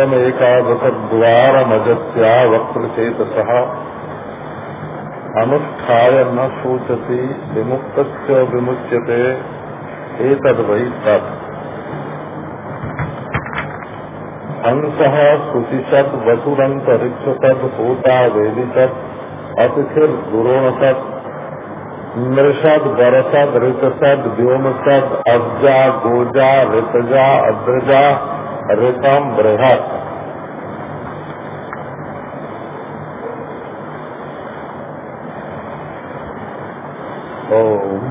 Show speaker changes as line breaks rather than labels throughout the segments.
पूरमेकादशद्वारमजस्या वक्त्रचेतसः अनुष्ठाय न शोचति विमुक्त विमुच्यते एतद् वै तत्। हंसः शुचिषत् वसुरन्तरिक्षसद् होता वेदिषत् अतिथिर्गुरोणसत् नृषद बरसद ऋतसद व्योमसद अब्जा गोजा, ऋतजा, अद्रजा ऋतम बृहत। ओम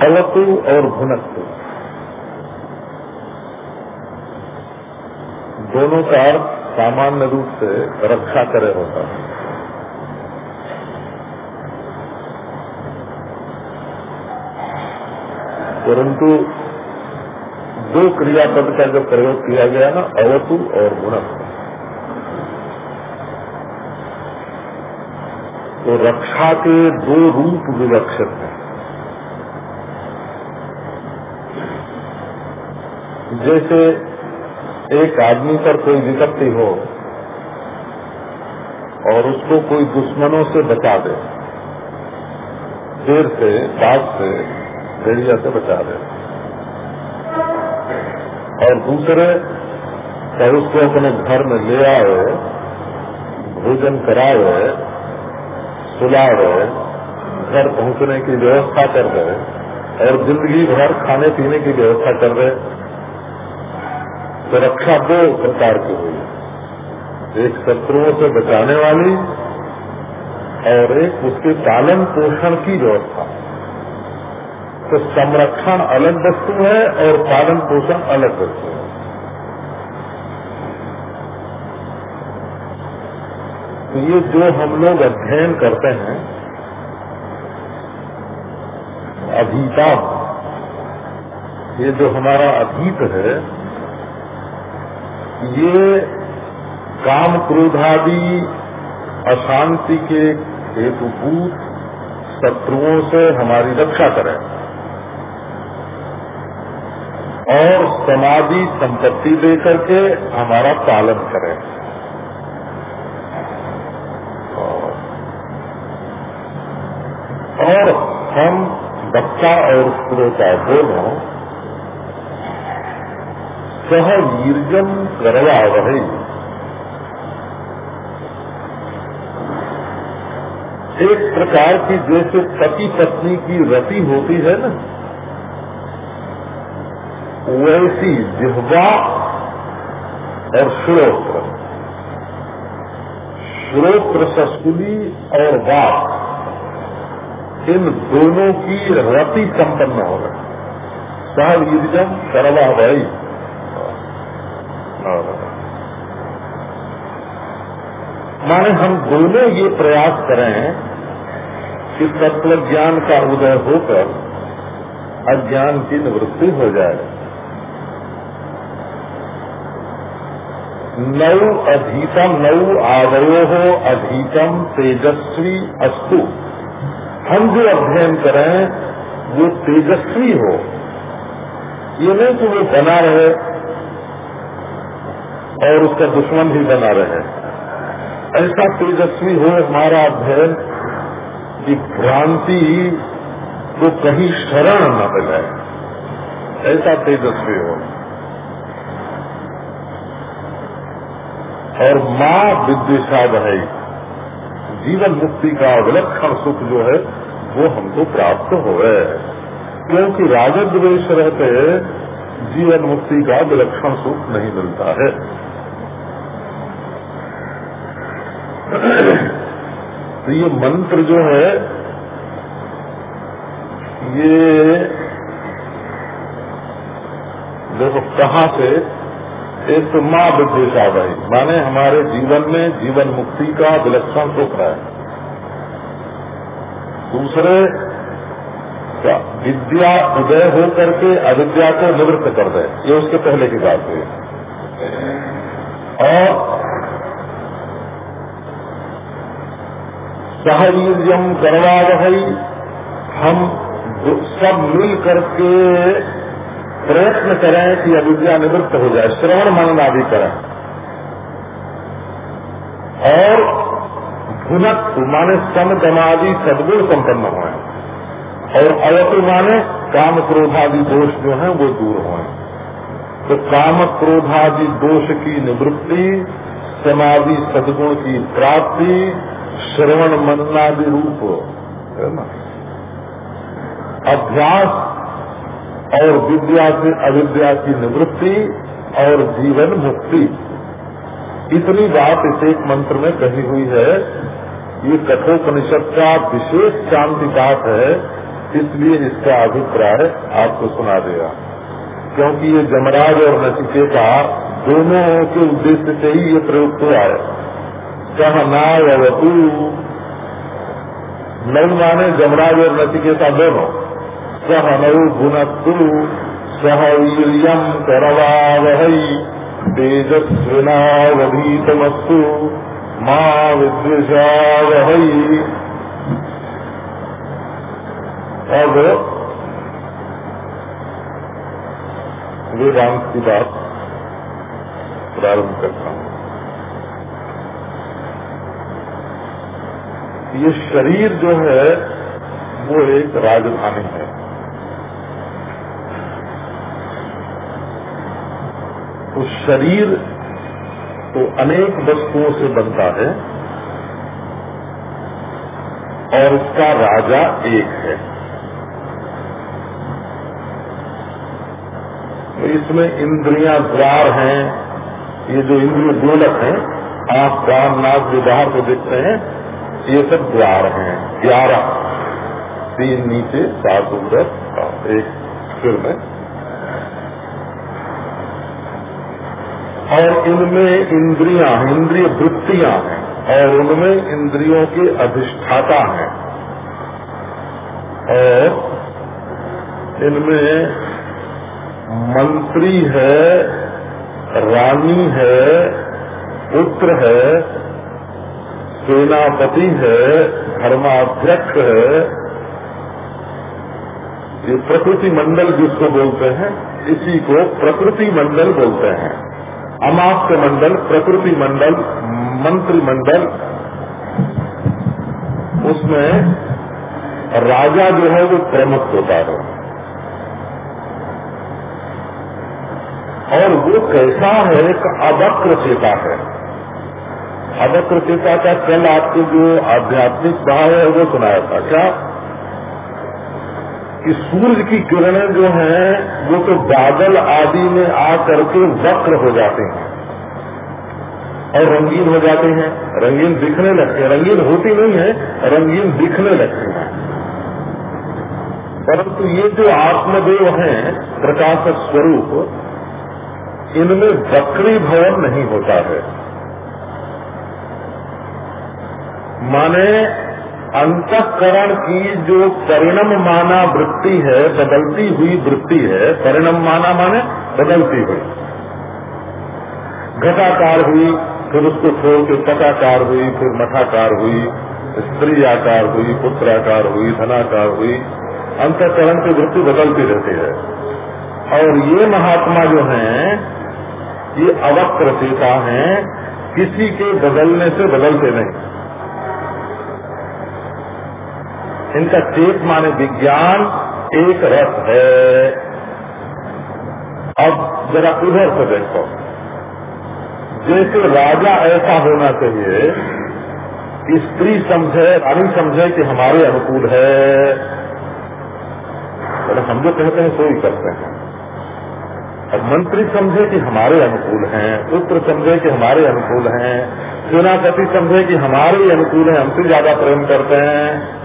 फलतु और भुनकतु दोनों का अर्थ सामान्य रूप से रक्षा करे होता है। परंतु दो क्रियापद का जो प्रयोग किया गया ना, अवतु और गुणक। तो रक्षा के दो रूप विवक्षित हैं। जैसे एक आदमी पर कोई विपत्ति हो और उसको कोई दुश्मनों से बचा दे, देर से, बात से, भेड़िया से बचा दे। और दूसरे, चाहे उसको अपने घर में ले आए, भोजन कराए, सुलाए, घर पहुँचने की व्यवस्था कर रहे और ज़िंदगी भर खाने पीने की व्यवस्था कर दे तो रक्षा दो प्रकार की हुई। एक शत्रुओं से बचाने वाली और एक उसके पालन पोषण की व्यवस्था। तो संरक्षण अलग वस्तु है और पालन पोषण अलग वस्तु है। तो ये जो हम लोग अध्ययन करते हैं, अधीता, ये जो हमारा अधीत है, ये काम क्रोधादि अशांति के हेतुभूत शत्रुओं से हमारी रक्षा करें। और समाधि संपत्ति देकर के हमारा पालन करें। और हम बच्चा और श्रोता दोनों सह वीर्यम करवा रहे। एक प्रकार की जैसे पति पत्नी की रति होती है ना वैसी जिह्वा और श्रोत्र। श्रोत्र सस्कुली और वाक, इन दोनों की रति संपन्न हो गए सहवीर्जम करवा भाई। माने हम दोनों ये प्रयास करें कि तत्व ज्ञान का उदय होकर अज्ञान की निवृत्ति हो जाए। नौ अधीतम, नौ आवयो हो अधीतम तेजस्वी अस्तु। हम जो अध्ययन करें वो तेजस्वी हो। ये नहीं कि वो बना रहे और उसका दुश्मन भी बना रहे। ऐसा तेजस्वी हो हमारा अध्ययन कि भ्रांति को कहीं शरण न मिले। ऐसा तेजस्वी हो। और माँ विद्वेषा है। जीवन मुक्ति का विलक्षण सुख जो है, वो हमको प्राप्त हो क्योंकि राजद्वेश रहते जीवन मुक्ति का विलक्षण सुख नहीं मिलता है। तो ये मंत्र जो है, ये देखो कहाँ से एक तो माँ विद्वेशा भाई माने हमारे जीवन में जीवन मुक्ति का विलक्षण सुख है। दूसरे विद्या उदय हो करके अविद्या को निवृत्त कर दे, ये उसके पहले की बात है और सहवीर्यम करवा रही हम सब मिल करके प्रयत्न करें कि अविद्या निवृत्त हो जाए, श्रवण मनन आदि करें। और भुनक माने सम दमादि सदगुण संपन्न हुए। और अवतु माने काम क्रोधादि दोष जो हैं, वो दूर हुए। तो काम क्रोधादि दोष की निवृत्ति, समाधि सदगुण की प्राप्ति, श्रवण मननादि रूप, है ना? अभ्यास और विद्या से अविद्या की निवृत्ति और जीवन मुक्ति। इतनी बात इस एक मंत्र में कही हुई है। ये कठोपनिषद का विशेष शांति पाठ है, इसलिए इसका अभिप्राय आपको सुना देगा। क्योंकि ये जमराज और नचिकेता दोनों के उद्देश्य से ही ये प्रयुक्त हुआ है। सहनावतु नव माने जमराज और नचिकेता दोनों। सह नौ गुणतु सह वीरियम करवावहई तेजस्विनावधीतमस्तु, माँ विद्वेषावहई अब, वेदांत की बात प्रारंभ करता हूँ। ये शरीर जो है, वो एक राजधानी है। तो शरीर तो अनेक वस्तुओं से बनता है और उसका राजा एक है। तो इसमें इंद्रियाँ द्वार हैं, ये जो इंद्रिय गोलक हैं आँख कान नाक जो को देखते हैं, ये सब द्वार हैं, ग्यारह। तीन नीचे, सात ऊपर एक सिर में। और इनमें इंद्रियाँ इंद्रिय वृत्तियाँ हैं, और उनमें इंद्रियों के अधिष्ठाता हैं। और इनमें मंत्री है, रानी है, पुत्र है, सेनापति है, धर्माध्यक्ष है। ये प्रकृति मंडल जिसको बोलते हैं, इसी को प्रकृति मंडल बोलते हैं। अमात्य मंडल प्रकृति मंडल मंत्री मंडल उसमें राजा जो है वो प्रमुख होता है। और वो कैसा है एक अवक्र चेता है। अवक्र चेता का कल आपको जो आध्यात्मिक भाव है, वो सुनाया था। क्या? कि सूर्य की किरणें जो हैं, वो तो बादल आदि में आ करके वक्र हो जाते हैं। और रंगीन हो जाते हैं। रंगीन दिखने लगते हैं। रंगीन होती नहीं है, रंगीन दिखने लगते हैं। परंतु ये जो आत्मदेव हैं, प्रकाशक स्वरूप, इनमें वक्री भवन नहीं होता है। माने अंतकरण की जो परिणम माना वृत्ति है, बदलती हुई वृत्ति है, परिणम माना माने बदलती हुई। घटाकार हुई, फिर उसको छोड़ के पटाकार हुई, फिर मठाकार हुई स्त्री आकार हुई पुत्र आकार हुई, धनाकार हुई, अंतकरण की वृत्ति बदलती रहती है। और ये महात्मा जो हैं, ये अवक्र चेता हैं, किसी के बदलने से बदलते नहीं। इनका चेत माने विज्ञान एक रस है। अब जरा उधर से देखो। जैसे राजा ऐसा होना चाहिए, स्त्री समझे, रानी समझे कि हमारे अनुकूल है। तो हम जो कहते हैं, सो ही करते हैं। और मंत्री समझे कि हमारे अनुकूल हैं, पुत्र समझे कि हमारे अनुकूल हैं, सेनापति समझे कि हमारे ही अनुकूल है हमसे ज़्यादा प्रेम करते हैं।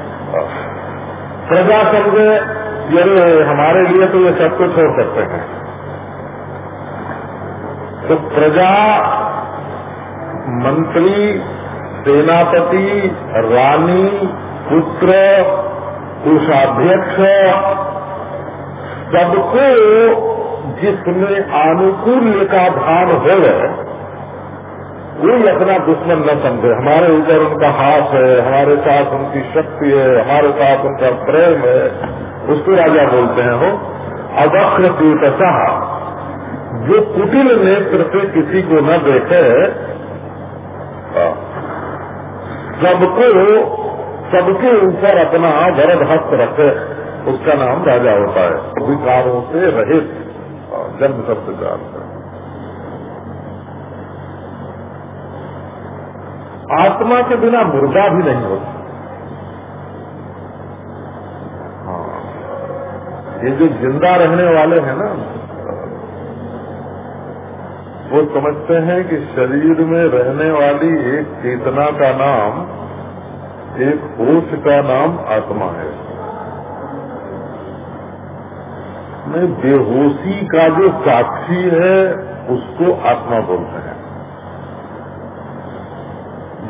प्रजा समझे ये हमारे लिए तो ये सब कुछ छोड़ सकते हैं। तो प्रजा मंत्री, सेनापति, रानी, पुत्र, कोषाध्यक्ष, सबको जिसमें आनुकूल्य का भान हो कोई अपना दुश्मन न समझे। हमारे ऊपर उनका हाथ है, हमारे साथ उनकी शक्ति है, हमारे साथ उनका प्रेम है, उसको राजा बोलते हैं हो अवक्र पीतसा जो कुटिल नेत्र से किसी को न देखे, सबको, सबके ऊपर अपना वरद हस्त रखे, उसका नाम राजा होता है। विकारों से रहित जन्म अर्थ आत्मा के बिना मुर्दा भी नहीं होता। हाँ। ये जो ज़िंदा रहने वाले हैं ना, वो समझते हैं कि शरीर में रहने वाली एक चेतना का नाम, एक होश का नाम आत्मा है। में बेहोशी का जो साक्षी है, उसको आत्मा बोलते हैं।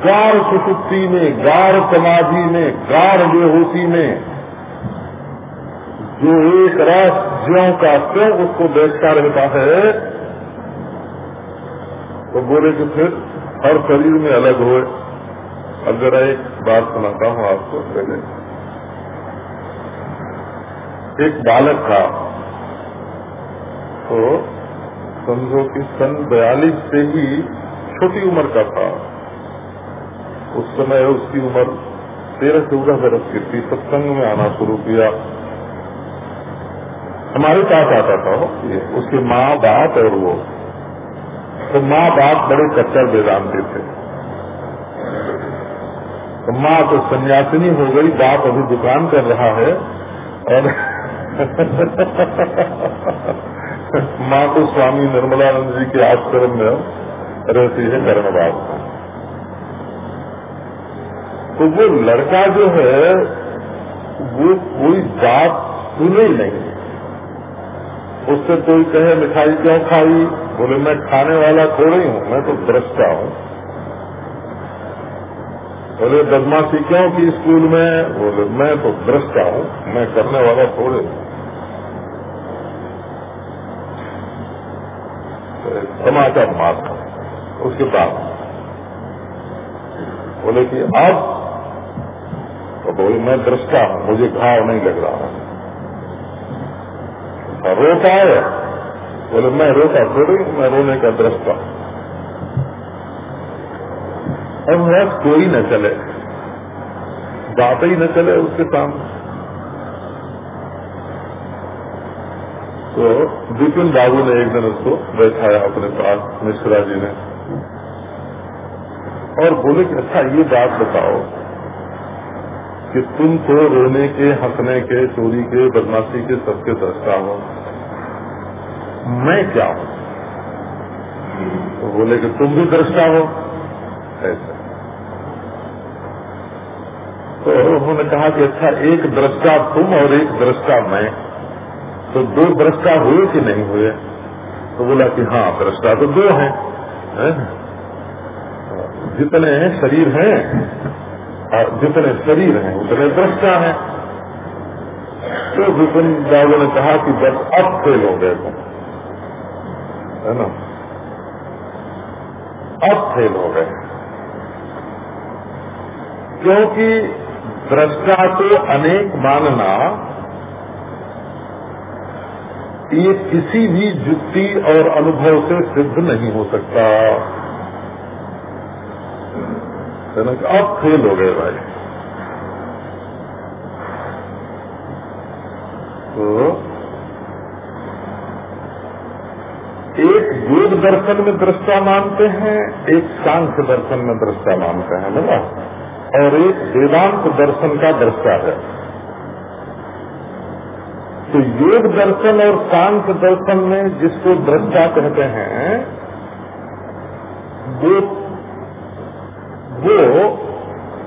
गार सुसुप्ति में, गार समाधि में, गार बेहोशी में, जो एक रस ज्यो का क्यों उसको देखता रहता है तो बोले कि फिर हर शरीर में अलग हो अब जरा एक बात सुनाता हूँ आपको पहले। एक बालक था तो समझो कि सन बयालीस से ही छोटी उम्र का था। उस समय उसकी उम्र तेरह चौदह बरस की थी, सत्संग में आना शुरू किया। हमारे पास आता था उसके माँ बाप और वो। तो माँ बाप बड़े कच्चर वेदांति थे। तो माँ तो सन्यासिनी हो गई, बाप अभी दुकान कर रहा है, और माँ तो स्वामी निर्मलानंद जी के आश्रम में रहती है कर्णबाग तो वो लड़का जो है, वो कोई बात सुने नहीं। उससे कोई कहे, मिठाई क्यों खाई? बोले, मैं खाने वाला थोड़ी हूँ मैं तो दृष्टा हूँ। बोले, बदमाशी क्यों की स्कूल में? बोले, मैं तो दृष्टा हूँ, मैं करने वाला थोड़े हूँ समाचार मार उसके बाद। बोले कि, अब तो बोले मैं दृष्टा हूँ, मुझे घाव नहीं लग रहा है। रोता है। बोले, मैं रोता थोड़ी, मैं रोने का दृष्टा और वह कोई न चले। बात ही न चले उसके सामने। तो विपिन बाबू ने एक दिन उसको बैठाया अपने पास, मिश्रा जी ने। और बोले कि अच्छा ये बात बताओ कि तुम तो रोने के, हंसने के, चोरी के, बदमाशी के सबके दृष्टा हो। मैं क्या हूँ? तो बोले कि तुम भी दृष्टा हो। ऐसा। तो उन्होंने कहा कि अच्छा एक दृष्टा तुम और एक दृष्टा मैं। तो दो दृष्टा हुए कि नहीं हुए? तो बोला कि हाँ दृष्टा तो दो हैं, है? जितने शरीर हैं। जितने शरीर हैं, उतने दृष्टा हैं। तो विपिन बाबू ने कहा कि बस अब फेल हो गए तुम है ना? अब फेल हो गए। क्योंकि दृष्टा को अनेक मानना, ये किसी भी जुक्ति और अनुभव से सिद्ध नहीं हो सकता। अब फेल हो गए भाई। तो एक योग दर्शन में दृष्टा मानते हैं, एक सांख्य दर्शन में दृष्टा मानते हैं ना? और एक वेदांत दर्शन का दृष्टा है। तो योग दर्शन और सांख्य दर्शन में जिसको दृष्टा कहते हैं, वो वो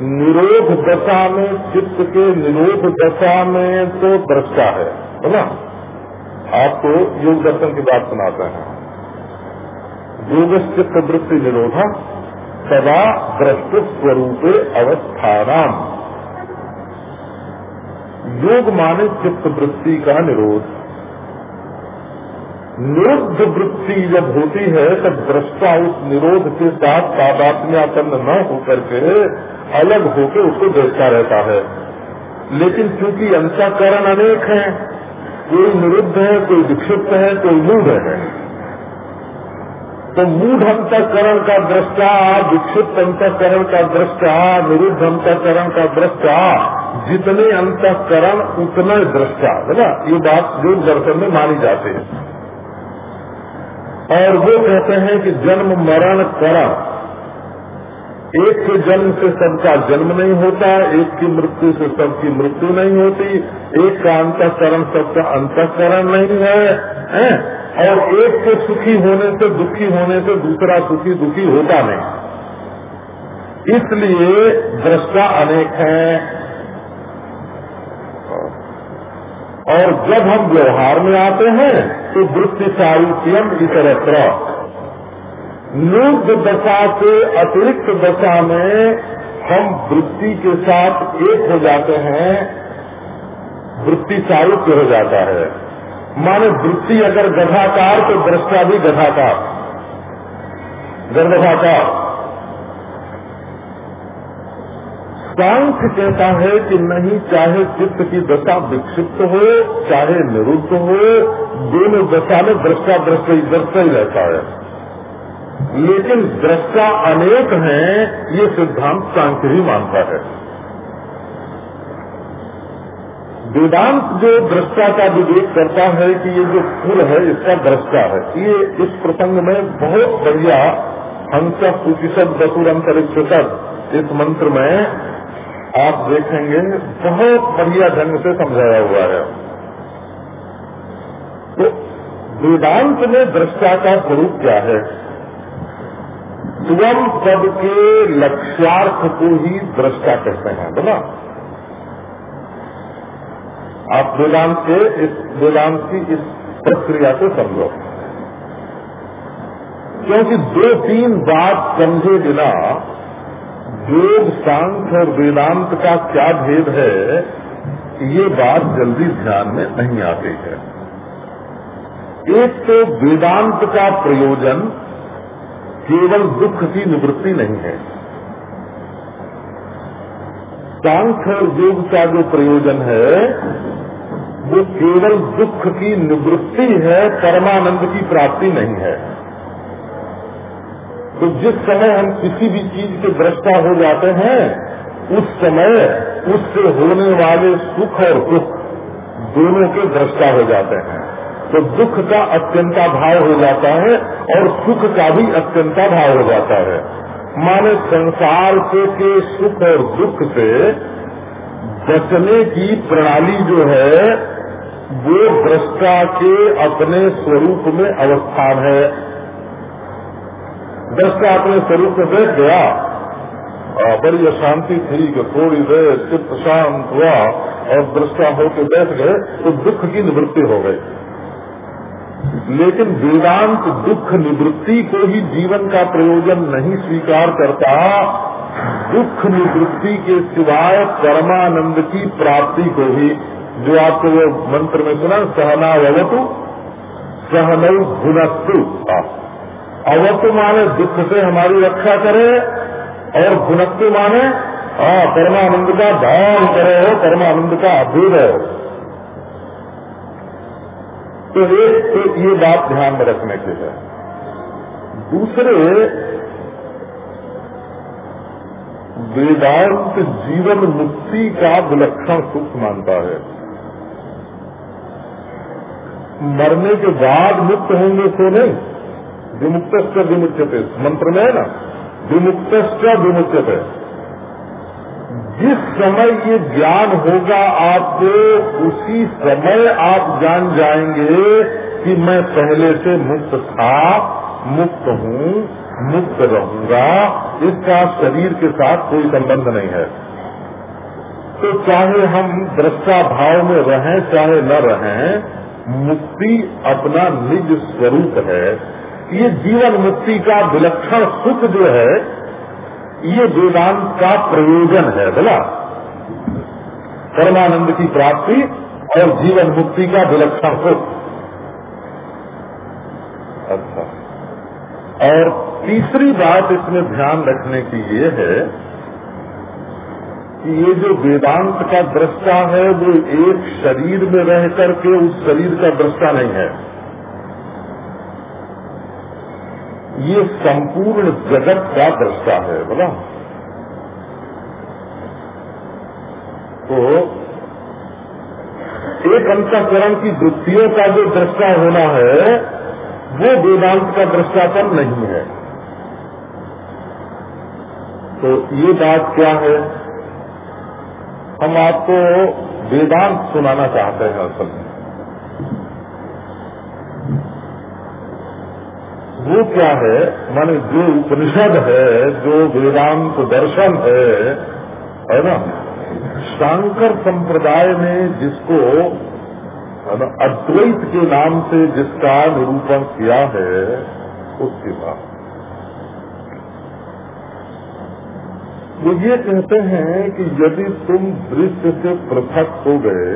निरोध दशा में, चित्त के निरोध दशा में तो दृष्टा है है ना? आपको योग दर्शन की बात सुनाते हैं। योगश्चित वृत्ति निरोधा सदा दृष्ट स्वरूपे अवस्थानाम। योग माने चित्त वृत्ति का निरोध। निरुद्ध वृत्ति जब होती है, तब दृष्टा उस निरोध के साथ तादात्म्यापन्न न होकर के अलग होकर उसको देखता रहता है। लेकिन चूँकि अंतकरण अनेक है, कोई निरुद्ध है, कोई विक्षिप्त है, कोई मूढ़ है। तो मूढ़ अंतकरण का दृष्टा, विक्षिप्त अंतकरण का दृष्टा, निरुद्ध अंतकरण का दृष्टा, जितने अंतकरण, उतने दृष्टा, है ना? ये बात योग दर्शन में मानी जाती है। और वो कहते हैं कि जन्म मरण करण एक के जन्म से सबका जन्म नहीं होता एक की मृत्यु से सबकी मृत्यु नहीं होती एक का अंतकरण सबका अंतकरण नहीं है, है? और एक के सुखी होने से दुखी होने से दूसरा सुखी दुखी होता नहीं। इसलिए दृष्टा अनेक है। और जब हम व्यवहार में आते हैं तो वृत्ति सारूप्यम इतरत्र। लोक दशा से अतिरिक्त दशा में हम वृत्ति के साथ एक हो जाते हैं, वृत्ति सारूप्य हो जाता है। माने वृत्ति अगर गधाकार तो दृष्टा भी गधाकार। गर्भधाकार सांख्य कहता है कि नहीं, चाहे चित्त की दशा विक्षिप्त हो, चाहे निरुद्ध हो, दोनों दशा में दृष्टा दृष्ट ही दृष्टा ही रहता है। लेकिन दृष्टा अनेक हैं, ये सिद्धांत सांख्य ही मानता है। वेदांत जो दृष्टा का विवेक करता है कि ये जो फूल है, इसका दृष्टा है। ये इस प्रसंग में बहुत बढ़िया हंस सुचिशद बसुर अंतरिक्ष इस मंत्र में आप देखेंगे, बहुत बढ़िया ढंग से समझाया हुआ है। तो वेदांत में दृष्टा का स्वरूप क्या है? स्वयं पद के लक्ष्यार्थ को ही दृष्टा कहते हैं, बोला। आप वेदांत के इस, वेदांत की इस प्रक्रिया को समझो। क्योंकि दो तीन बात समझे बिना योग सांख्य और वेदांत का क्या भेद है, ये बात जल्दी ध्यान में नहीं आती है। एक तो वेदांत का प्रयोजन केवल दुख की निवृत्ति नहीं है। सांख्य और योग का जो प्रयोजन है, वो केवल दुख की निवृत्ति है, परमानंद की प्राप्ति नहीं है। तो जिस समय हम किसी भी चीज़ के दृष्टा हो जाते हैं, उस समय उससे होने वाले सुख और दुख दोनों के दृष्टा हो जाते हैं। तो दुख का अत्यंता भाव हो जाता है और सुख का भी अत्यंता भाव हो जाता है। माने संसार से के सुख और दुख से बचने की प्रणाली जो है, वो दृष्टा के अपने स्वरूप में अवस्थान है। दृष्टा अपने स्वरूप में बैठ गया बड़ी अशांति थी कि थोड़ी देर चित्त शांत हुआ और दृष्टा होकर बैठ गए तो दुख की निवृत्ति हो गई। लेकिन वेदांत दुख निवृत्ति को ही जीवन का प्रयोजन नहीं स्वीकार करता। दुख निवृत्ति के सिवाय परमानंद की प्राप्ति को ही, जो आपको वो मंत्र में सुना, सहना सहनऊ भुनस्तु अवत्व माने दुख से हमारी रक्षा करे और गुणत्व माने हाँ परमानंद का धान करे हो, परमानंद का अभ्युद है। तो एक तो ये बात ध्यान में रखने की है। दूसरे, वेदांत जीवन मुक्ति का विलक्षण सुख मानता है। मरने के बाद मुक्त होंगे तो नहीं। विमुक्त विमुच्यते। मंत्र में है ना विमुक्त विमुच्यते। जिस समय ये ज्ञान होगा आपको, उसी समय आप जान जाएँगे कि मैं पहले से मुक्त था, मुक्त हूँ, मुक्त रहूँगा। इसका शरीर के साथ कोई संबंध नहीं है। तो चाहे हम दृष्टा भाव में रहें, चाहे न रहें, मुक्ति अपना निज स्वरूप है। ये जीवन मुक्ति का विलक्षण सुख जो है, ये वेदांत का प्रयोजन है, बोला। परमानंद की प्राप्ति और जीवन मुक्ति का विलक्षण सुख अच्छा। और तीसरी बात इसमें ध्यान रखने की ये है कि ये जो वेदांत का दृष्टा है, वो एक शरीर में रह करके उस शरीर का दृष्टा नहीं है। ये संपूर्ण जगत का दृष्टा है, बोला। तो एक अंतकरण की वृत्तियों का जो दृष्टा होना है, वो वेदांत का दृष्टापन नहीं है। तो ये बात क्या है? हम आपको वेदांत सुनाना चाहते हैं असल में। वो क्या है? माने जो उपनिषद है, जो वेदांत दर्शन है है ना? शांकर संप्रदाय में जिसको अद्वैत के नाम से जिसका निरूपण किया है, उसके बाद वो ये कहते हैं कि यदि तुम दृश्य से पृथक हो गए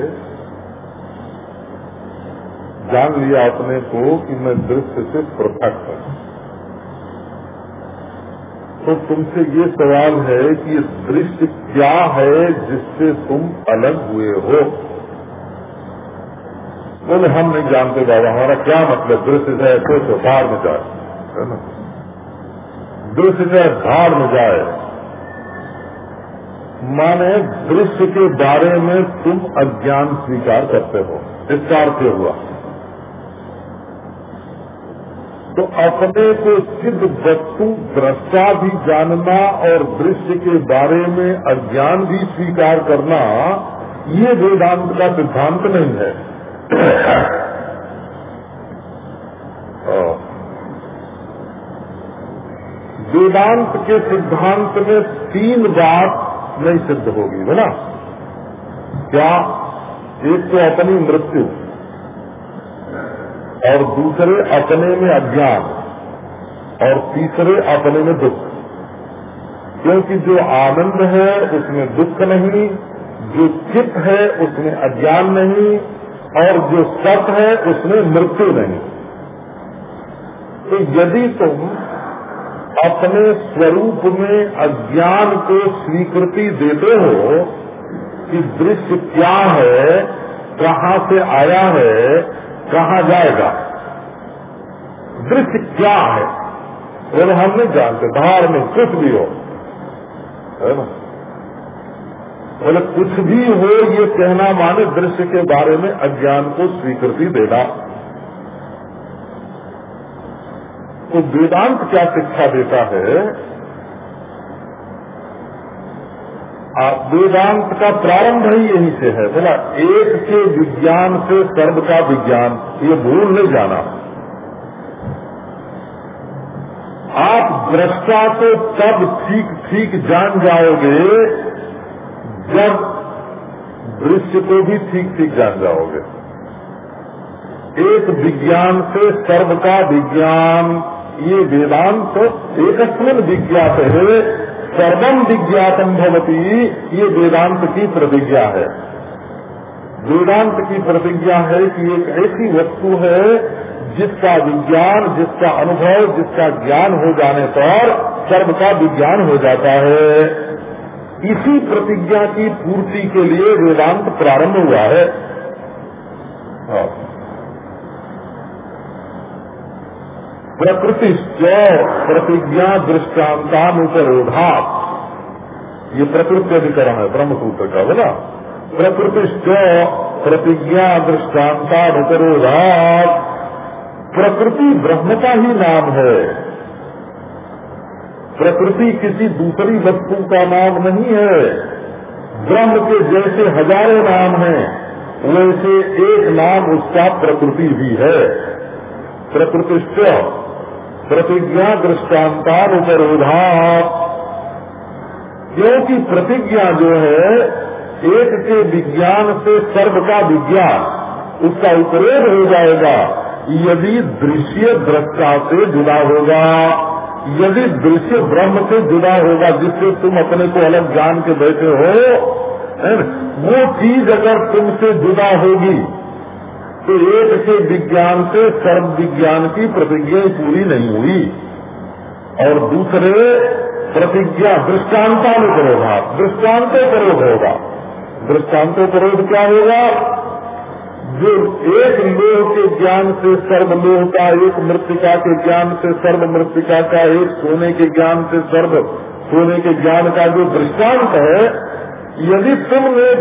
जान लिया अपने को कि मैं दृश्य से पृथक हूँ। तो तुमसे ये सवाल है कि दृश्य क्या है जिससे तुम अलग हुए हो? बोले, हम नहीं जानते बाबा, हमारा क्या मतलब? दृश्य से ऐसे तो धार में जाए है ना? दृश्य से धार में जाए। माने दृश्य के बारे में तुम अज्ञान स्वीकार करते हो इसका अर्थ हुआ। तो अपने को सिद्ध वस्तु, दृष्टा भी जानना और दृश्य के बारे में अज्ञान भी स्वीकार करना, ये वेदांत का सिद्धांत नहीं है। वेदांत के सिद्धांत में तीन बात नहीं सिद्ध होगी, है ना? क्या? एक तो अपनी मृत्यु। और दूसरे अपने में अज्ञान, और तीसरे अपने में दुख। क्योंकि जो आनंद है, उसमें दुख नहीं, जो चित है, उसमें अज्ञान नहीं, और जो सत है, उसमें मृत्यु नहीं। तो यदि तुम अपने स्वरूप में अज्ञान को स्वीकृति देते हो कि दृश्य क्या है, कहाँ से आया है कहाँ जाएगा। दृश्य क्या है? बोले, हम नहीं जानते, बाहर में कुछ भी हो। है ना? बोले, कुछ भी हो, ये कहना माने दृश्य के बारे में अज्ञान को स्वीकृति देना। तो वेदांत क्या शिक्षा देता है? वेदांत का प्रारंभ ही यहीं से है। बोला, एक के विज्ञान से सर्व का विज्ञान, ये भूल नहीं जाना। आप दृष्टा को तब ठीक ठीक जान जाओगे, जब दृश्य को भी ठीक ठीक जान जाओगे। एक विज्ञान से सर्व का विज्ञान, ये वेदांत एकस्मिन विज्ञात है सर्वम विज्ञातम भवती ये वेदांत की प्रतिज्ञा है। वेदांत की प्रतिज्ञा है कि एक ऐसी वस्तु है, जिसका विज्ञान, जिसका अनुभव, जिसका ज्ञान हो जाने पर सर्व का विज्ञान हो जाता है। इसी प्रतिज्ञा की पूर्ति के लिए वेदांत प्रारंभ हुआ है। प्रकृति प्रतिज्ञा दृष्टान्तानुपरोधा ये प्रकृति अधिकरण है ब्रह्म सूत्र का बोला प्रकृति प्रतिज्ञा दृष्टान्तानुपरोधा प्रकृति ब्रह्म का ही नाम है। प्रकृति किसी दूसरी वस्तु का नाम नहीं है। ब्रह्म के जैसे हज़ारों नाम हैं, वैसे एक नाम उसका प्रकृति भी है। प्रकृतिश्च प्रतिज्ञा दृष्टान्तानुपरोधा क्योंकि प्रतिज्ञा जो है, एक के विज्ञान से सर्व का विज्ञान, उसका उपरोध हो जाएगा। यदि दृश्य दृष्टा से जुड़ा होगा, यदि दृश्य ब्रह्म से जुड़ा होगा, जिससे तुम अपने को अलग जान के बैठे हो वो चीज़ अगर तुमसे जुड़ा होगी तो एक के विज्ञान से सर्व विज्ञान की प्रतिज्ञा पूरी नहीं हुई। और दूसरे, प्रतिज्ञा दृष्टान्तानुपरोधा दृष्टान्तोपरोध होगा दृष्टान्तोपरोध क्या होगा? जो एक लोह के ज्ञान से सर्व लोह का, एक मृतिका के ज्ञान से सर्व मृतिका का, एक सोने के ज्ञान से सर्व सोने के ज्ञान का जो दृष्टांत है यदि तुमने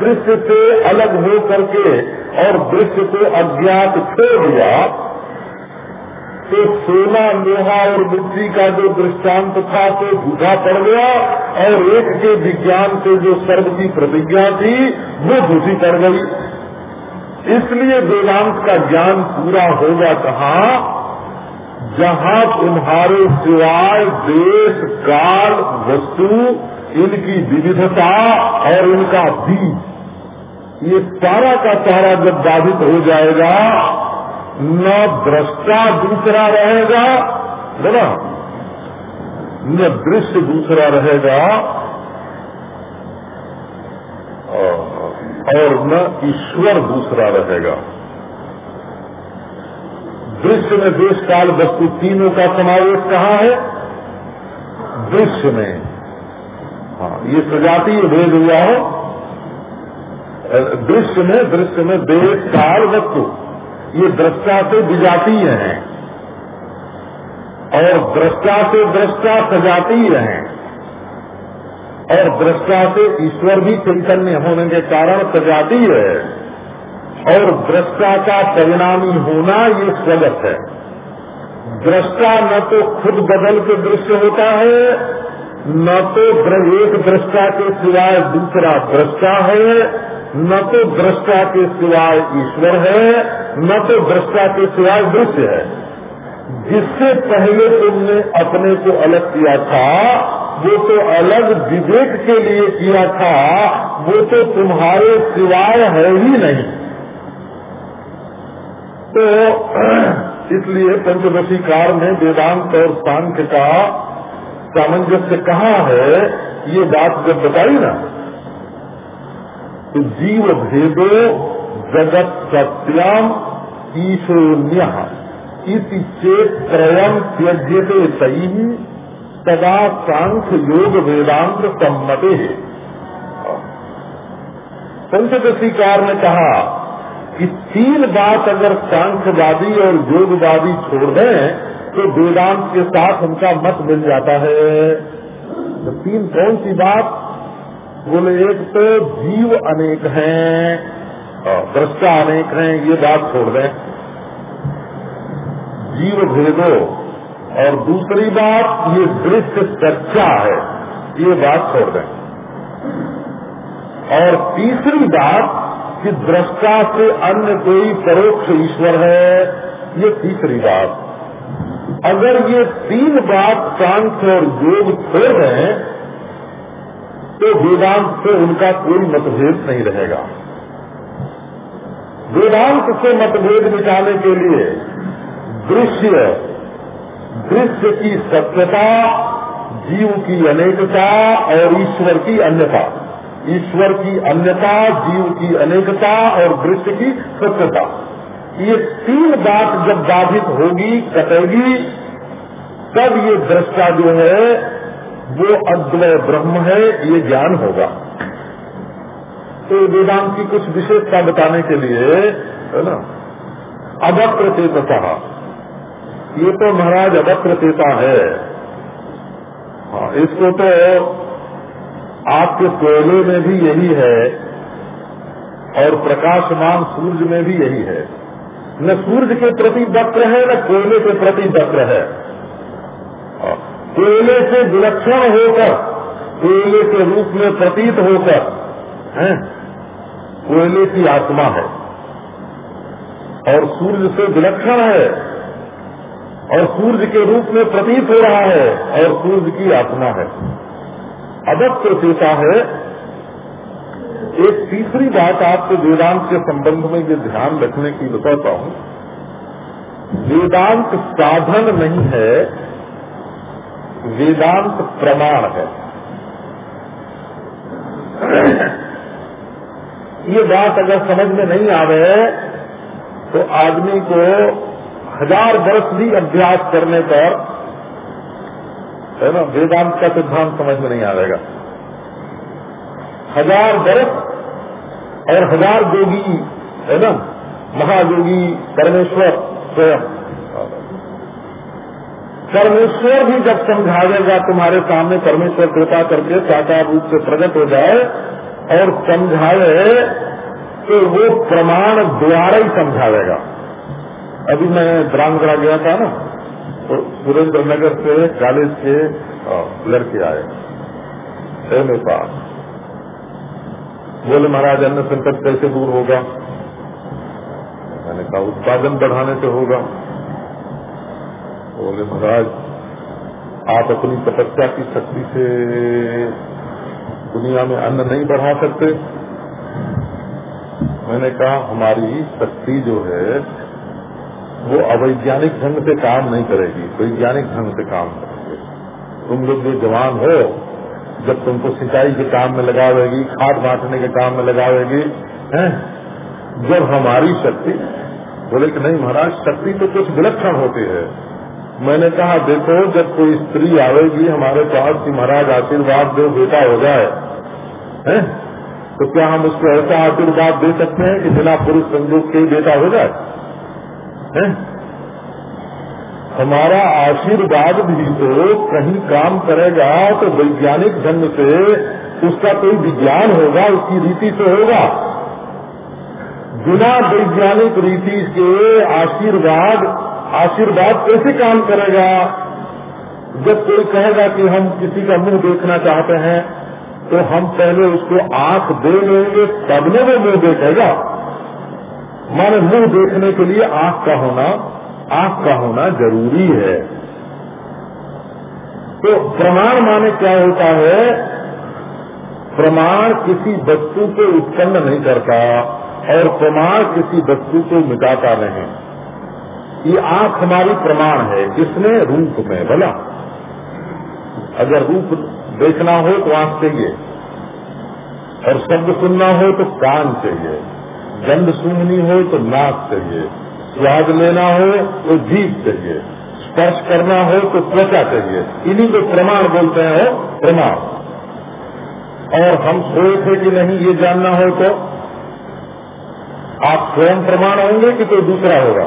दृश्य से अलग हो करके और दृश्य को अज्ञात छोड़ दिया तो सोना, लोहा और बुद्धि का जो दृष्टांत था तो झूठा पड़ गया और एक के विज्ञान से जो सर्व की प्रतिज्ञा थी, वो झूठी पड़ गई। इसलिए वेदांत का ज्ञान पूरा होगा कहा? जहाँ तुम्हारे सिवाय देश, काल, वस्तु इनकी विविधता और इनका बीज, ये सारा का सारा जब बाधित हो जाएगा, न दृष्टा दूसरा रहेगा बोला न? दृश्य दूसरा रहेगा, और न ईश्वर दूसरा रहेगा। दृश्य में देश काल वस्तु तीनों का समावेश कहाँ है? दृश्य में। हाँ ये सजातीय भेद हुआ हो। दृश्य में दृश्य में देश, काल, वस्तु, ये दृष्टा से विजातीय हैं। और दृष्टा से दृष्टा सजातीय हैं। और दृष्टा से ईश्वर भी चैतन्य होने के कारण सजाती है। और दृष्टा का परिणामी होना ये स्वगत है। दृष्टा न तो खुद बदल के दृश्य होता है न तो एक दृष्टा के सिवाय दूसरा दृष्टा है, न तो दृष्टा के सिवाय ईश्वर है, न तो दृष्टा के सिवाय दृश्य है। जिससे पहले तुमने अपने को अलग किया था, वो तो अलग विवेक के लिए किया था, वो तो तुम्हारे सिवाय है ही नहीं। तो इसलिए पंचदशी कार में वेदांत और सांख्य का सामंजस्य कहाँ है, ये बात जब बताई ना तो जीव भेदो जगत सत्यम ईशोन्य। इति चेत त्रयम त्यज्यते सही सदा सांख्य योग वेदांत सम्मते। है पंचदशीकार ने कहा, कि तीन बात अगर सांख्यवादी और योगवादी छोड़ दें तो वेदांत के साथ उनका मत मिल जाता है। तो तीन कौन सी बात? बोले, एक तो जीव अनेक हैं दृष्टा अनेक हैं, ये बात छोड़ दें। जीव भेदो और दूसरी बात, ये दृश्य सच्चा है, ये बात छोड़ दें। और तीसरी बात कि दृष्टा से अन्य कोई परोक्ष ईश्वर है, ये तीसरी बात। अगर ये तीन बात सांख्य और योग छोड़ दें तो वेदांत से उनका कोई मतभेद नहीं रहेगा। वेदांत से मतभेद मिटाने के लिए दृश्य दृश्य की सत्यता, जीव की अनेकता और ईश्वर की अन्यता। ईश्वर की अन्यता, जीव की अनेकता और दृश्य की सत्यता। ये तीन बात जब बाधित होगी कटेगी तब ये दृष्टा जो है वो अद्वय ब्रह्म है ये ज्ञान होगा। तो वेदांत की कुछ विशेषता बताने के लिए है ना? चेतता ये तो महाराज अवक्रता है। हाँ, इसको तो आपके कोयले में भी यही है और प्रकाशमान सूर्य में भी यही है। न सूर्य के प्रति वक्र है, न कोयले के प्रति वक्र है। कोयले से विलक्षण होकर, कोयले के रूप में प्रतीत होकर, है, कोयले की आत्मा है। और सूर्य से विलक्षण है, और सूर्य के रूप में प्रतीत हो रहा है, और सूर्य की आत्मा है। अवक्र चेता है एक तीसरी बात आपको वेदांत के संबंध में ये ध्यान रखने की बताता हूँ। वेदांत साधन नहीं है, वेदांत प्रमाण है। ये बात अगर समझ में नहीं आवे तो आदमी को हज़ार वर्ष भी अभ्यास करने पर, है ना, वेदांत का सिद्धांत समझ में नहीं आएगा हज़ार वर्ष और हज़ार योगी है ना? महायोगी परमेश्वर स्वयं। परमेश्वर भी जब समझावेगा तुम्हारे सामने परमेश्वर कृपा करके साकार रूप से प्रकट हो जाए और समझाए तो वो प्रमाण द्वारा ही समझाएगा। अभी मैं ब्राह्मणगढ़ा गया था ना तो सुरेंद्र नगर से कॉलेज के लड़के आए। पास। बोले, महाराज अन्न संकट कैसे दूर होगा? मैंने कहा, उत्पादन बढ़ाने से होगा। बोले, महाराज, आप अपनी तपस्या की शक्ति से दुनिया में अन्न नहीं बढ़ा सकते। मैंने कहा, हमारी शक्ति जो है, वो अवैज्ञानिक ढंग से काम नहीं करेगी, वैज्ञानिक ढंग से काम करेगी। तुम लोग जो जवान हो जब तुमको सिंचाई के काम में लगावेगी खाद बांटने के काम में लगावेगी हैं जब हमारी शक्ति, बोले कि नहीं महाराज, शक्ति तो कुछ विलक्षण होती है मैंने कहा, देखो, जब कोई स्त्री आवेगी हमारे पास कि महाराज, आशीर्वाद दो, बेटा हो जाए, हैं? तो क्या हम उसको ऐसा आशीर्वाद दे सकते हैं कि बिना पुरुष संयोग के बेटा हो जाए? हमारा आशीर्वाद भी तो कहीं काम करेगा तो वैज्ञानिक ढंग से उसका कोई विज्ञान होगा, उसकी रीति से होगा। बिना वैज्ञानिक रीति के आशीर्वाद आशीर्वाद कैसे काम करेगा? जब कोई कहेगा कि हम किसी का मुँह देखना चाहते हैं तो हम पहले उसको आँख दे लेंगे, तब न वो मुँह देखेगा। माने मुँह देखने के लिए आँख का होना आँख का होना ज़रूरी है। तो प्रमाण माने क्या होता है? प्रमाण किसी वस्तु को उत्पन्न नहीं करता और प्रमाण किसी वस्तु को मिटाता नहीं। ये आँख हमारी प्रमाण है, जिसने रूप में, भला। अगर रूप देखना हो तो आँख चाहिए, और शब्द सुनना हो तो कान चाहिए, गंध सूंघनी हो तो नाक चाहिए। स्वाद लेना हो तो जीभ चाहिए। स्पर्श करना हो तो त्वचा चाहिए। इन्हीं को प्रमाण बोलते हैं प्रमाण। और हम सोए थे कि नहीं, ये जानना हो तो आप स्वयं प्रमाण होंगे कि कोई तो दूसरा होगा।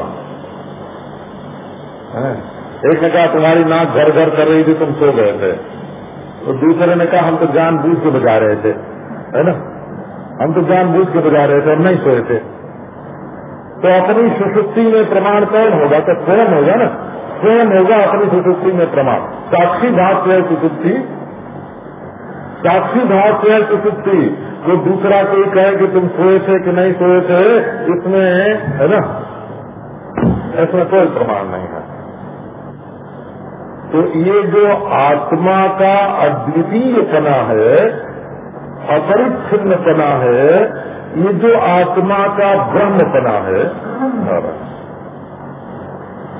एक ने कहा, तुम्हारी नाक घर घर कर रही थी, तुम सो गए थे। तो दूसरे ने कहा, हम तो जान बूझ के बजा रहे थे। है ना? हम तो जान बूझ के बजा रहे थे हम नहीं सोए थे। तो अपनी सुसुप्ति में प्रमाण कौन होगा? तो स्वयं होगा ना। स्वयं होगा अपनी सुसुप्ति में प्रमाण। साक्षी भाव से सुसुप्ति। साक्षी भाव से सुसुप्ति। जो दूसरा कोई कहे कि तुम सोए थे कि नहीं सोए थे, इसमें, है ना? ऐसा कोई प्रमाण नहीं है। तो ये जो आत्मा का अद्वितीय पना है, अपरिच्छिन्न पना है ये जो आत्मा का ब्रह्म पना है,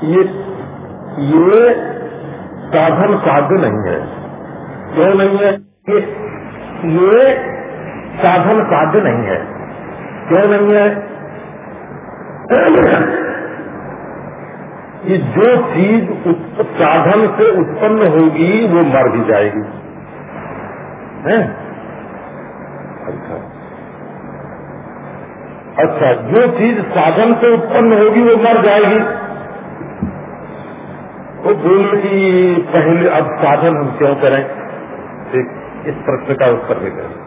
ये ये साधन साध्य नहीं है। क्यों नहीं है? कि ये साधन साध्य नहीं है। क्यों नहीं है? कि जो चीज़ साधन से उत्पन्न होगी, वो मर भी जाएगी। है अच्छा अच्छा जो चीज़ साधन से उत्पन्न होगी वो मर जाएगी। वो बोले कि पहले अब साधन हम क्यों करें? एक इस प्रश्न का उत्तर भी करें।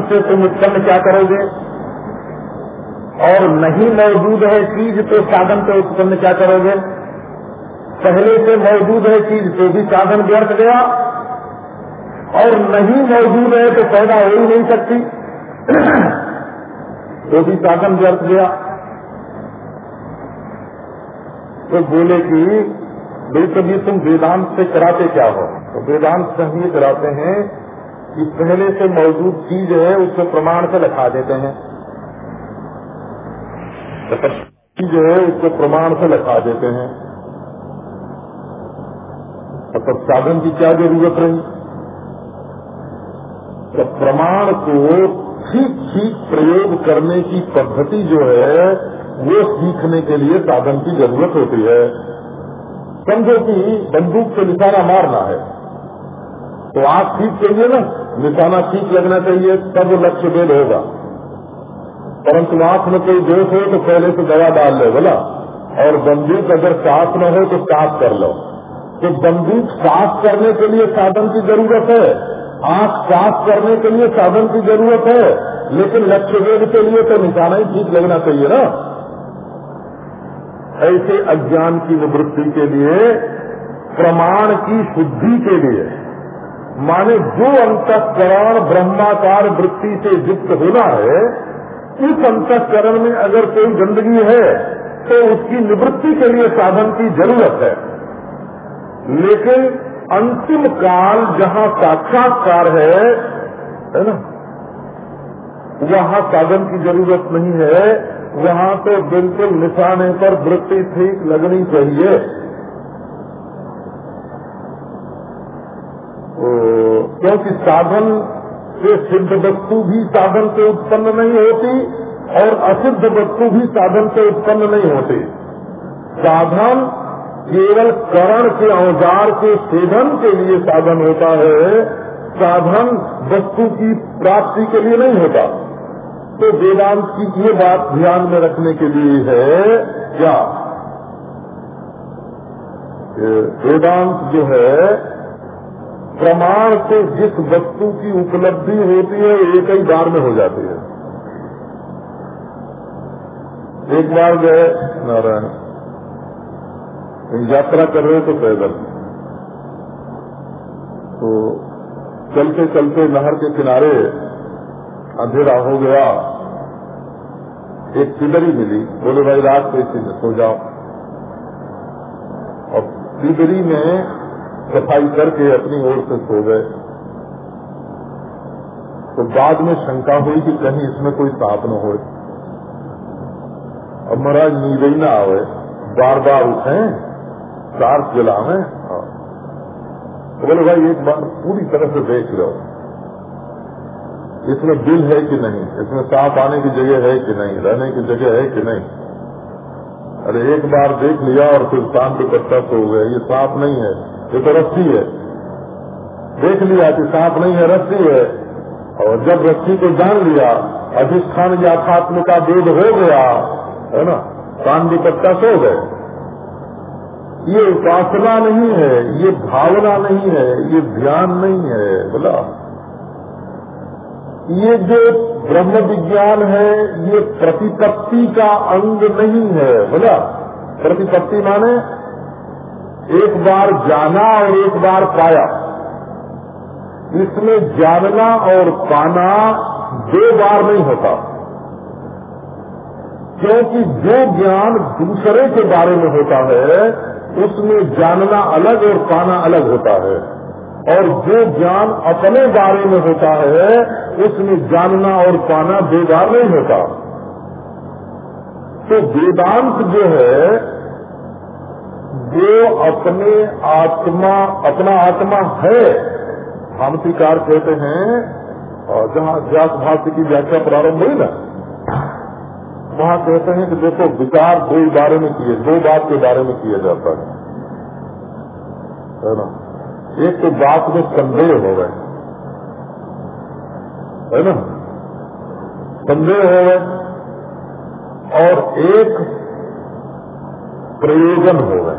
से तुम उत्पन्न क्या करोगे? और नहीं मौजूद है चीज़ तो साधन से उत्पन्न क्या करोगे? पहले से मौजूद है चीज़ तो भी साधन व्यर्थ गया। और नहीं मौजूद है तो पैदा हो ही नहीं सकती। तो भी साधन व्यर्थ गया। तो बोले कि, भाई कभी तुम वेदांत से कराते क्या हो? तो वेदांत से हम ये कराते हैं कि पहले से मौजूद चीज़ है, उसको प्रमाण से लिखा देते हैं। चीज़ है, उसको प्रमाण से लिखा देते हैं। तो साधन की क्या ज़रूरत रही तो प्रमाण को ठीक ठीक प्रयोग करने की पद्धति जो है, वो सीखने के लिए साधन की ज़रूरत होती है। समझो कि बंदूक से निशाना मारना है। तो आग ठीक चाहिए ना? निशाना ठीक लगना चाहिए, तब लक्ष्य भेद होगा। परंतु आँख में कोई दोष हो तो पहले से दवा डाल लो, बोला। और बंदूक अगर साफ़ न हो तो साफ़ कर लो। तो बंदूक साफ़ करने के लिए साधन की ज़रूरत है। आँख साफ़ करने के लिए साधन की ज़रूरत है। लेकिन लक्ष्य वेद के लिए तो निशाना ही ठीक लगना चाहिए ना। ऐसे अज्ञान की निवृत्ति के लिए, प्रमाण की शुद्धि के लिए, माने जो अंतकरण ब्रह्माकार वृत्ति से युक्त होना है, उस अंतकरण में अगर कोई गंदगी है तो उसकी निवृत्ति के लिए साधन की ज़रूरत है। लेकिन अंतिम काल जहाँ साक्षात्कार है है ना? वहाँ साधन की ज़रूरत नहीं है, वहाँ तो बिल्कुल निशाने पर वृत्ति ठीक लगनी चाहिए। क्योंकि साधन से सिद्ध वस्तु भी साधन से उत्पन्न नहीं होती, और असिद्ध वस्तु भी साधन से उत्पन्न नहीं होती। साधन केवल करण के औज़ार के सेधन के लिए साधन होता है, साधन वस्तु की प्राप्ति के लिए नहीं होता। तो वेदांत की ये बात ध्यान में रखने के लिए है, क्या? वेदांत जो है, प्रमाण से जिस वस्तु की उपलब्धि होती है, एक ही बार में हो जाती है। एक बार गए नारायण। यात्रा कर रहे हो तो पैदल। तो चलते चलते नहर के किनारे अंधेरा हो गया। एक पिलरी मिली, बोले, भाई, रात को इसी में सो जाओ। और पिलरी में सफ़ाई करके अपनी ओर से सो गए। तो बाद में शंका हुई कि कहीं इसमें कोई साप न हो अब महाराज नींद ही ना आवे। बार बार उठे। चार्ज जलावे हाँ। तो बोले, भाई, एक बार पूरी तरह से देख लो। इसमें बिल है कि नहीं? इसमें सांप आने की जगह है कि नहीं? रहने की जगह है कि नहीं? अरे, एक बार देख लिया और फिर शाम के पत्ता हो गए ये सांप नहीं है। ये तो रस्सी है। देख लिया कि सांप नहीं है, रस्सी है। और जब रस्सी को जान लिया, अधिष्ठान याथात्म का बोध हो गया, है ना? कान पत्ता सो गए। ये उपासना नहीं है, ये भावना नहीं है, ये ध्यान नहीं है, बोला। ये जो ब्रह्म विज्ञान है, ये प्रतिपत्ति का अंग नहीं है, बोला। प्रतिपत्ति माने एक बार जाना और एक बार पाया। इसमें जानना और पाना दो बार नहीं होता। क्योंकि जो ज्ञान दूसरे के बारे में होता है उसमें जानना अलग और पाना अलग होता है। और जो ज्ञान अपने बारे में होता है, उसमें जानना और पाना बेदार नहीं होता। तो वेदांत जो है, वो अपने आत्मा, अपना आत्मा है। हम स्वीकार कहते हैं, और जहाँ व्यास भाष्य की व्याख्या प्रारंभ हुई ना वहाँ कहते हैं कि देखो, विचार दो बारे में किए, दो बात के बारे में किया जाता है। है ना? एक तो बात में संदेह हो गए है ना? संदेह हो गए और एक प्रयोजन हो गए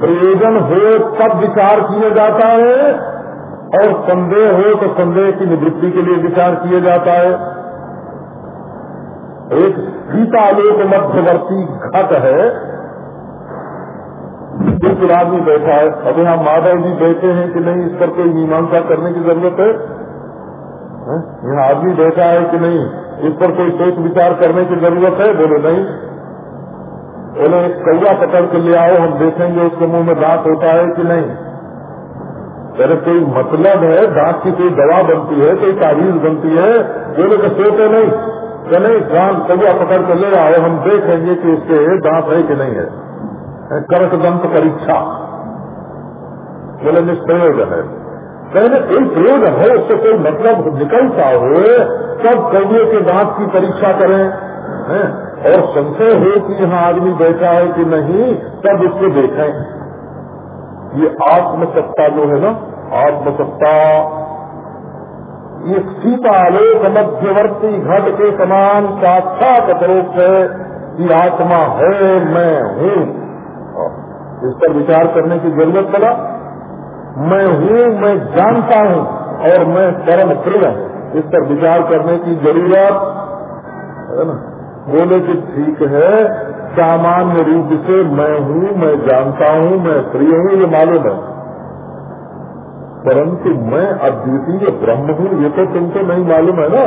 प्रयोजन हो तब विचार किया जाता है और संदेह हो तो संदेह की निवृत्ति के लिए विचार किया जाता है। एक गीतालोक मध्यवर्ती घट है। बिल्कुल आदमी बैठा है। अब यहाँ माधव जी बैठे हैं कि नहीं इस पर कोई मीमांसा करने की ज़रूरत है, यहाँ आदमी बैठा है कि नहीं इस पर कोई सोच विचार करने की ज़रूरत है? बोले नहीं। बोले कौआ पकड़ के ले आओ हम देखेंगे उसके मुँह में दांत होता है कि नहीं? अरे कोई मतलब है? दांत की कोई दवा बनती है कोई तावीज बनती है? बोले तो सोते नहीं। नहीं कान कौआ पकड़ कर ले आओ, हम देखेंगे कि उसके दांत है कि नहीं है। करक दंत परीक्षा। बोले निष्प्रयोजन है। पहले कोई प्रयोग है, उससे कोई मतलब निकलता हो, तब कौए के दांत की परीक्षा करें, है? और संशय हो कि यहाँ आदमी बैठा है कि नहीं, तब उसको देखें। ये आत्मसत्ता जो है ना, आत्मसत्ता ये सीतालोक मध्यवर्ती घट के समान साक्षात अपरोक्ष है कि आत्मा है, मैं हूँ। इस पर विचार करने की ज़रूरत पड़ा। मैं हूँ, मैं जानता हूँ, और मैं परम प्रिय इस पर विचार करने की ज़रूरत, है ना? बोले कि ठीक है, सामान्य रूप से मैं हूँ, मैं जानता हूँ, मैं प्रिय हूँ, ये मालूम है। परंतु मैं अद्वितीय ब्रह्म हूँ, ये तो तुमको नहीं मालूम है ना?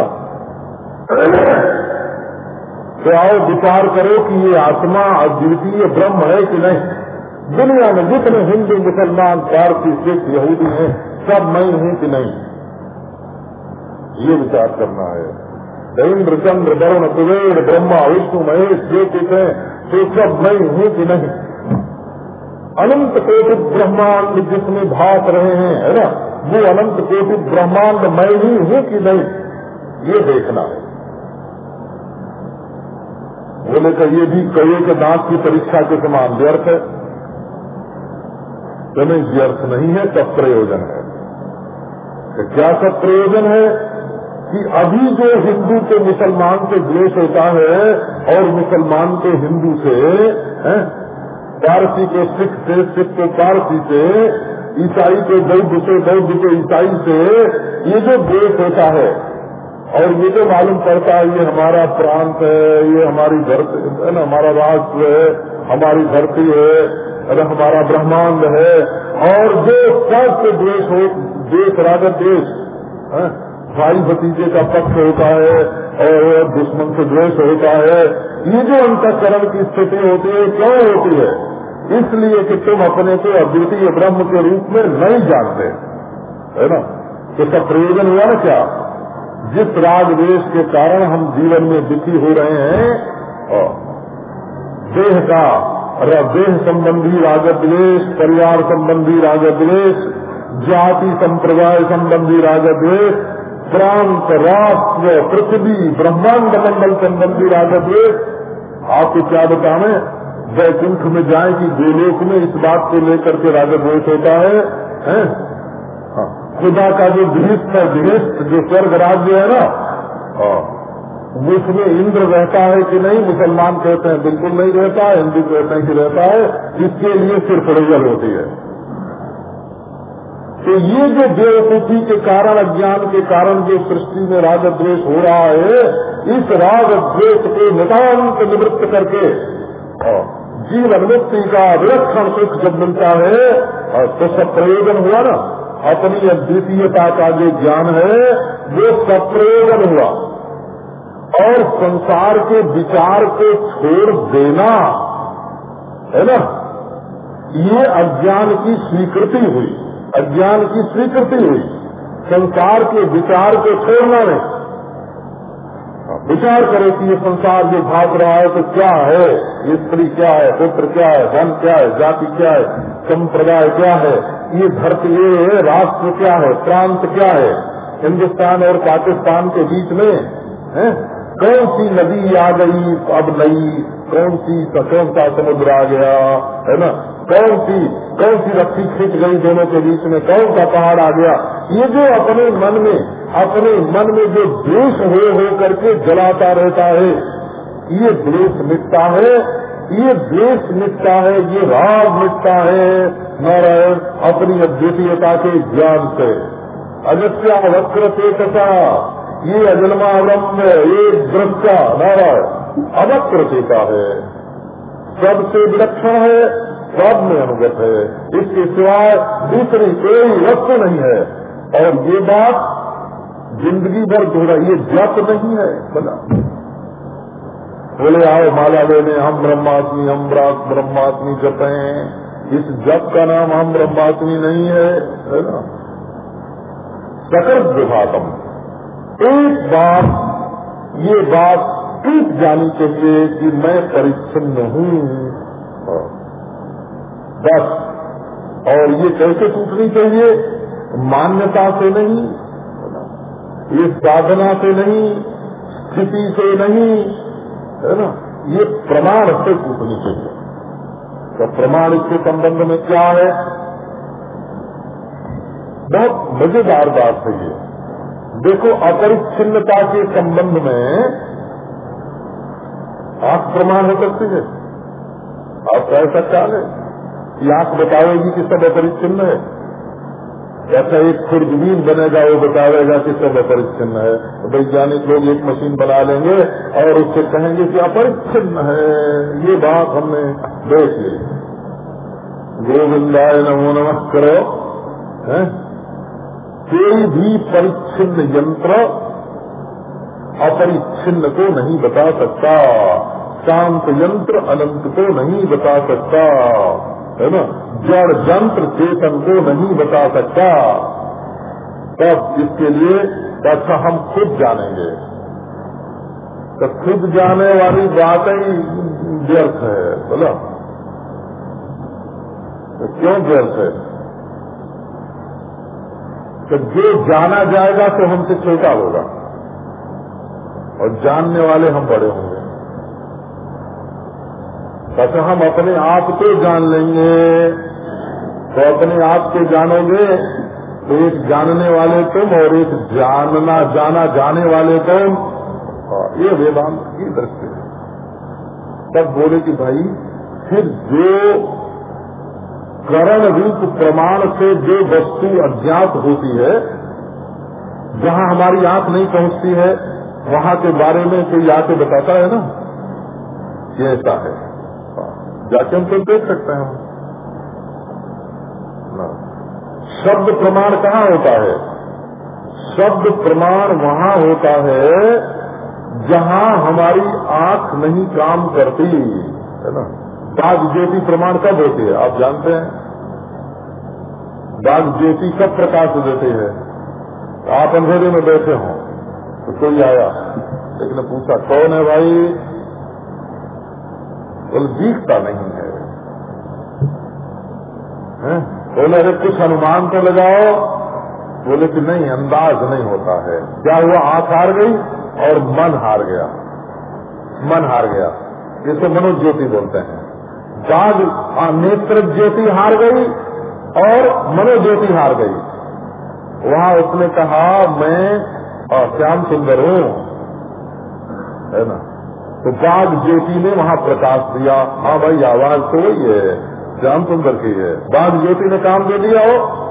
तो आओ विचार करो कि ये आत्मा अद्वितीय ब्रह्म है कि नहीं? दुनिया में जितने हिंदू, मुसलमान, पारसी, सिख, यहूदी हैं, सब मैं हूँ कि नहीं? ये विचार करना है। इंद्र, चंद्र, वरुण, कुबेर, ब्रह्मा, विष्णु, महेश जो कुछ है तो सब मैं हूँ कि नहीं? अनंत कोटि ब्रह्मांड जिसमें भाग रहे हैं, है ना? वो अनंत कोटि ब्रह्मांड मैं ही हूँ कि नहीं? ये देखना है। बोले का ये भी कहे के दांत की परीक्षा के समान व्यर्थ है। तो नहीं व्यर्थ नहीं है सब प्रयोजन है। तो क्या सब प्रयोजन है? कि अभी जो हिंदू के मुसलमान से द्वेष होता है, और मुसलमान के हिंदू से पारसी को सिख से, सिख को पारसी से, ईसाई को बौद्ध से, बौद्ध को ईसाई से, ये जो द्वेष होता है, और ये जो मालूम पड़ता है, ये हमारा प्रांत है, ये हमारी धरती, है ना, हमारा राष्ट्र है, हमारी धरती है अरे हमारा ब्रह्मांड है, और जो सबसे द्वेष हो देश रागत देश भाई भतीजे का पक्ष होता है और दुश्मन से द्वेष होता है। ये जो अंतकरण की स्थिति होती है क्यों होती है? इसलिए कि तुम अपने को अद्वितीय ब्रह्म के रूप में नहीं जानते। है ना? सब प्रयोजन हुआ ना क्या? जिस राग देश के कारण हम जीवन में दुखी हो रहे हैं देह का देह संबंधी राग रागद्वेश परिवार संबंधी राग रागद्वेश जाति संप्रदाय संबंधी राग रागद्वेश प्रांत राष्ट्र पृथ्वी ब्रह्मांड मंडल संबंधी रागद्वेश आपको क्या बताने वैकुंठ में जाए कि गोलोक में इस बात को लेकर के रागद्वेश होता है, है? हाँ। खुदा का जो गृहस्थ है गृहस्थ जो स्वर्ग राज्य है ना हाँ। उसमें इंद्र रहता है कि नहीं मुसलमान कहते हैं बिल्कुल नहीं रहता है हिंदू कहते हैं कि रहता है इसके लिए सिर्फ़ रिजल होती है तो ये जो बेवकूफ़ी के कारण, अज्ञान के कारण जो सृष्टि में राग द्वेष हो रहा है, इस राग द्वेष को नितांत निवृत्त करके जीवन मुक्ति का विलक्षण सुख जब मिलता है तो सब प्रयोजन हुआ ना। अपनी अद्वितीयता का जो ज्ञान है, वो सब प्रयोजन हुआ। और संसार के विचार को छोड़ देना, है ना? ये अज्ञान की स्वीकृति हुई। अज्ञान की स्वीकृति हुई। संसार के विचार को छोड़ना नहीं। विचार करे कि ये संसार जो भाग रहा है तो क्या है? ये स्त्री क्या है? पुत्र क्या है? धन क्या है? जाति क्या है? संप्रदाय क्या है? ये धरती, ये है राष्ट्र क्या है? प्रांत क्या है? हिंदुस्तान और पाकिस्तान के बीच में कौन सी नदी आ गई, अब नई, कौन सी कौन सा समुद्र आ गया, है ना? कौन सी कौन सी रस्सी खींच गई दोनों के बीच में? कौन सा पहाड़ आ गया? ये जो अपने मन में, अपने मन में जो द्वेष हो हो करके जलाता रहता है, ये द्वेष मिटता है, ये द्वेष मिटता है, ये राग मिटता है, नारायण अपनी अद्वितीयता के ज्ञान से। अगत्या वक्र चेतता ये अजन्मा ब्रह्म ये दृष्टा नारायण अवक्र चेता है। सबसे विलक्षण है, सब में अनुगत है। इसके सिवाय दूसरी कोई वस्तु नहीं है। और ये बात ज़िंदगी भर दोहरा ये जप नहीं है, बना। बोले, आओ माला लेने, हम ब्रह्मात्मी हम ब्रह्मात्मी जप। हैं इस जप का नाम हम ब्रह्मात्मी नहीं है है ना? सकर्त विभागम। एक बार ये बात टूट जानी चाहिए कि मैं परिच्छिन्न हूँ। बस, और ये कैसे टूटनी चाहिए? मान्यता से नहीं, ये साधना से नहीं, स्थिति से नहीं, है ना? ये प्रमाण से टूटनी चाहिए। तो प्रमाण इसके संबंध में क्या है? बहुत मज़ेदार बात है ये। देखो अपरिच्छिन्नता के संबंध में आँख प्रमाण हो सकती है। आप कह सकता है, कि आँख बताएगी कि सब अपरिच्छिन्न है। ऐसा एक खुर्दबीन बनेगा, वो बताएगा कि सब अपरिच्छिन्न है। वैज्ञानिक लोग एक मशीन बना लेंगे और उससे कहेंगे कि अपरिच्छिन्न है। ये बात हमने देख ली। गोविंदाय नमो नमः करो है? कोई भी परिच्छिन्न यंत्र अपरिच्छिन्न को नहीं बता सकता। शांत यंत्र अनंत को नहीं बता सकता। है ना? जड़ यंत्र चेतन को नहीं बता सकता। तब इसके लिए अच्छा हम खुद जानेंगे। तो खुद जाने वाली बात ही व्यर्थ है, बोला। तो क्यों व्यर्थ है? तो जो जाना जाएगा तो हमसे छोटा होगा। और जानने वाले हम बड़े होंगे। बस हम अपने आप को जान लेंगे। तो अपने आप को जानोगे तो एक जानने वाले तुम और एक जानना, जाना, जाने वाले तुम। ये वेदांत की दृष्टि है। तब बोले कि भाई, फिर जो करण रूप प्रमाण से जो वस्तु अज्ञात होती है, जहाँ हमारी आँख नहीं पहुँचती है, वहाँ के बारे में कोई आके बताता है ना? ये ऐसा है। जाके हम तो देख सकते हैं। शब्द प्रमाण कहाँ होता है? शब्द प्रमाण वहाँ होता है, जहाँ हमारी आँख नहीं काम करती, है ना? बाघ ज्योति प्रमाण कब होती है? आप जानते हैं। बाघ ज्योति कब प्रकाश देते हैं? आप अंधेरे में बैठे हो तो कोई आया? लेकिन पूछा, कौन है भाई? बोले दिखता नहीं है। बोले, अरे कुछ अनुमान तो लगाओ। बोले कि नहीं, अंदाज नहीं होता है। क्या हुआ? आँख हार गई और मन हार गया। मन हार गया। जिसे मनोज्योति बोलते हैं। बाघ नेत्र ज्योति हार गई और मनोज्योति हार गई। वहाँ उसने कहा, मैं श्याम सुंदर हूँ। है ना? तो बाघ ज्योति ने वहाँ प्रकाश दिया। हाँ भाई, आवाज़ तो वही है, श्याम सुंदर की है। बाघ ज्योति ने काम दे दिया हो।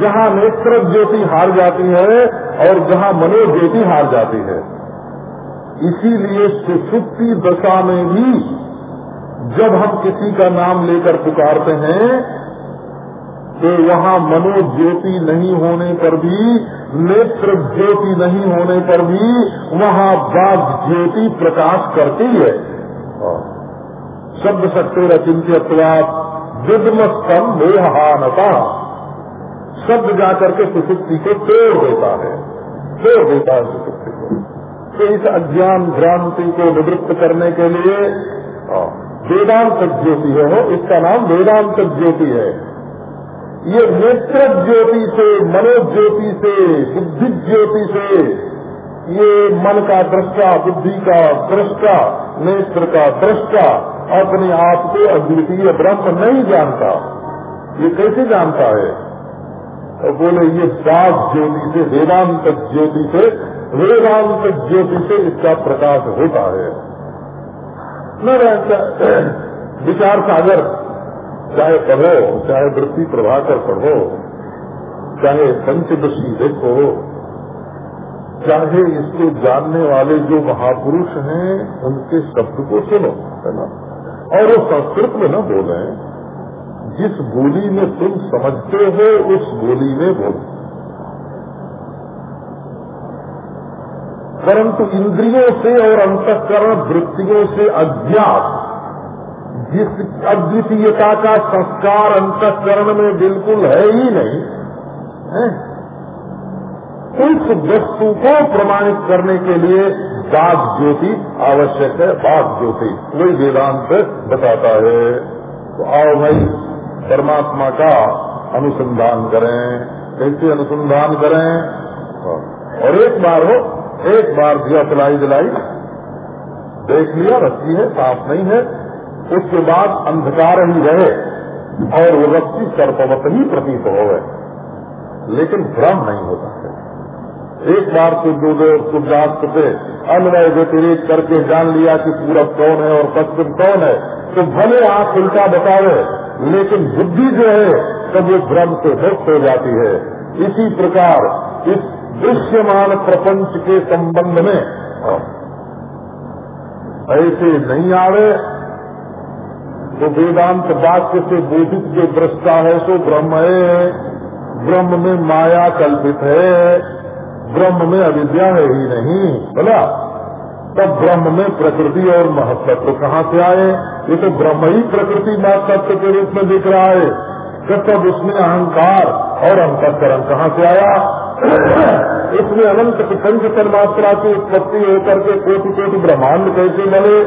जहाँ नेत्र ज्योति हार जाती है और जहाँ मनो ज्योति हार जाती है। इसीलिए सुसुप्ति दशा में भी जब हम किसी का नाम लेकर पुकारते हैं तो वहाँ मनोज्योति नहीं होने पर भी, नेत्र ज्योति नहीं होने पर भी, वहाँ बाघ ज्योति प्रकाश करती है। शब्द शक्ति रचिंत्यवाद विद्मस्तम मोहानता शब्द जाकर के सुसुप्ति को तोड़ देता है। तोड़ देता है सुसुप्ति को। तो इस अज्ञान भ्रांति को निवृत्त करने के लिए वेदांत ज्योति है हो इसका नाम वेदांत ज्योति है। ये नेत्र ज्योति से, मनोज्योति से बुद्धि ज्योति से, ये मन का दृष्टा, बुद्धि का दृष्टा, नेत्र का दृष्टा, अपने आप को अद्वितीय ब्रह्म नहीं जानता। ये कैसे जानता है? तो बोले, ये बाघ ज्योति से वेदांत ज्योति से वेदांत ज्योति से इसका प्रकाश होता है। न विचार सागर, चाहे पढ़ो, चाहे वृत्ति प्रभाकर पढ़ो, चाहे पंचदशी देखो चाहे इसको जानने वाले जो महापुरुष हैं, उनके शब्द को सुनो, है ना? और वो संस्कृत में न बोले, जिस बोली में तुम समझते हो, उस बोली में बोलो। परंतु इंद्रियों से और अंतकरण वृत्तियों से अज्ञात। जिस अद्वितीयता का संस्कार अंतकरण में बिल्कुल है ही नहीं, है? उस वस्तु को प्रमाणित करने के लिए बाघ ज्योति आवश्यक है, बाघ ज्योति। वही वेदांत बताता है। तो आओ भाई, परमात्मा का अनुसंधान करें। कैसे अनुसंधान करें? और एक बार हो एक बार दिया जलाई जलाई, देख लिया, रस्सी है, साफ़ नहीं है, उसके बाद अंधकार ही रहे और वो रस्सी सर्पवत ही प्रतीत हो गए। लेकिन भ्रम नहीं होता है एक बार जो दो सूर्यास्त से अन्वय व्यतिरिक करके जान लिया कि पूरब कौन है और पश्चिम कौन है तो भले आँख उल्टा बतावे, लेकिन बुद्धि जो है, तब वो भ्रम से मुक्त हो जाती है। इसी प्रकार इस दृश्यमान प्रपंच के संबंध में। ऐसे नहीं आवे तो वेदांत वाक्य से बोधित जो दृष्टा है, सो ब्रह्म है। ब्रह्म में माया कल्पित है। ब्रह्म में अविद्या है ही नहीं, बोला। तब ब्रह्म में प्रकृति और महत्व कहाँ से आए? ये तो ब्रह्म ही प्रकृति महत्व के रूप में दिख रहा है। तो तब उसमें अहंकार और अंतकरण कहाँ से आया? इसमें अनंत पंच तन्मात्रा की उत्पत्ति होकर के कोटि कोटि ब्रह्मांड कैसे बने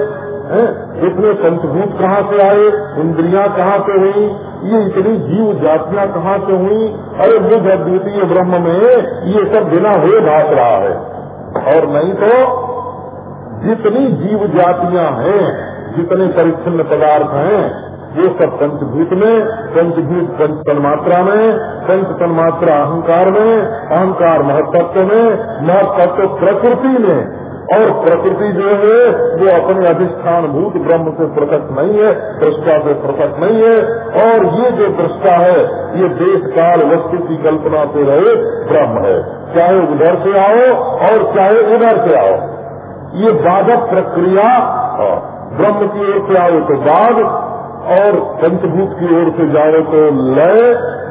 इसमें पंचभूत कहाँ से आए, इंद्रियाँ कहाँ से हुई, ये इतनी जीव जातियाँ कहाँ से हुई? अरे बुद्ध अद्वितीय ब्रह्म में ये सब बिना हुए भाग रहा है। और नहीं तो जितनी जीव जातियाँ हैं, जितने परिच्छिन्न पदार्थ हैं ये सब पंचभूत में, पंचभूत पंच तन्मात्रा में, पंच तन्मात्रा अहंकार में, अहंकार महत्व में महत्व प्रकृति में। और प्रकृति जो है, वो अपने अधिष्ठान भूत ब्रह्म से पृथक नहीं है, दृष्टा से पृथक नहीं है। और ये जो दृष्टा है, ये देश काल वस्तु की कल्पना से रहे ब्रह्म है। चाहे उधर से आओ और चाहे उधर से आओ। ये बाधक प्रक्रिया ब्रह्म की ओर से आओ तो बाघ और पंचभूत की ओर से जाओ तो लय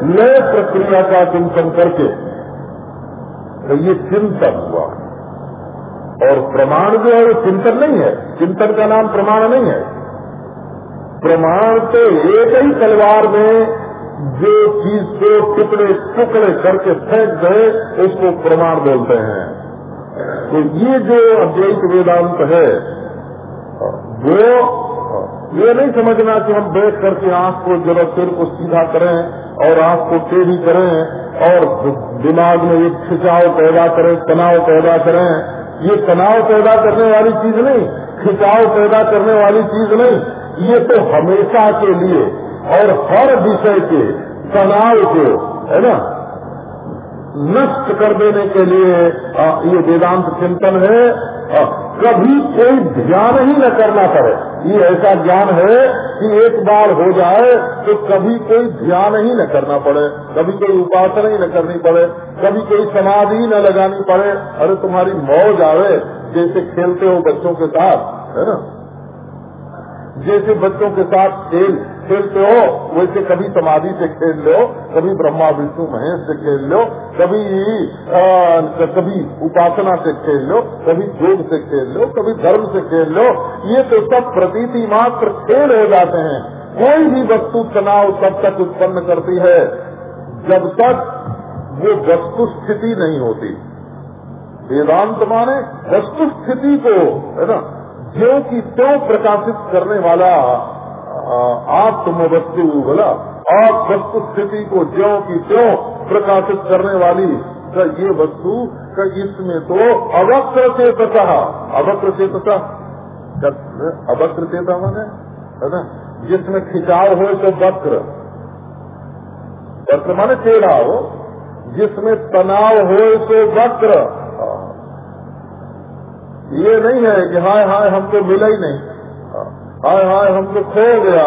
लय प्रक्रिया का चिंतन करके तो ये चिंतन हुआ। और प्रमाण जो है, वो चिंतन नहीं है। चिंतन का नाम प्रमाण नहीं है। प्रमाण तो एक ही तलवार में जो चीज़ को टुकड़े टुकड़े करके फेंक गए उसको प्रमाण बोलते हैं। तो ये जो अद्वैत वेदांत है, वो ये नहीं समझना कि हम बैठ करके आँख को जरा सिर को सीधा करें और आँख को टेढ़ी करें और दिमाग में एक खिंचाव पैदा करें, तनाव पैदा करें। ये तनाव पैदा करने वाली चीज़ नहीं, खिंचाव पैदा करने वाली चीज़ नहीं। ये तो हमेशा के लिए और हर विषय के तनाव को, है ना? नष्ट कर देने के लिए आ, ये वेदांत चिंतन है आ, कभी कोई ध्यान ही न करना पड़े। ये ऐसा ज्ञान है कि एक बार हो जाए तो कभी कोई ध्यान ही न करना पड़े कभी कोई उपासना ही न करनी पड़े कभी कोई समाधि न लगानी पड़े। अरे तुम्हारी मौज आवे जैसे खेलते हो बच्चों के साथ है ना? जैसे बच्चों के साथ खेल खेलते हो वैसे कभी समाधि से खेल लो कभी ब्रह्मा विष्णु महेश से खेल लो कभी आ, कभी उपासना से खेल लो कभी योग से खेल लो कभी धर्म से खेल लो ये तो सब प्रतीति मात्र खेल हो जाते हैं। कोई भी वस्तु तनाव तब तक उत्पन्न करती है जब तक वो वस्तु स्थिति नहीं होती। वेदांत माने वस्तु स्थिति को है ना? ज्यो की त्यों प्रकाशित करने वाला आत्म वस्तु बोला आप वस्तु स्थिति को ज्यो की त्यों प्रकाशित करने वाली का ये वस्तु का इसमें तो अवक्र चेतता अवक्र चेतता अवक्र चेता माने? है ना? जिसमें खिंचाव हो तो वक्र। वक्र माने टेढ़ा हो। जिसमें तनाव हो तो वक्र। ये नहीं है कि हाय हाय हमको मिला ही नहीं। हाय हाय हमको खो गया।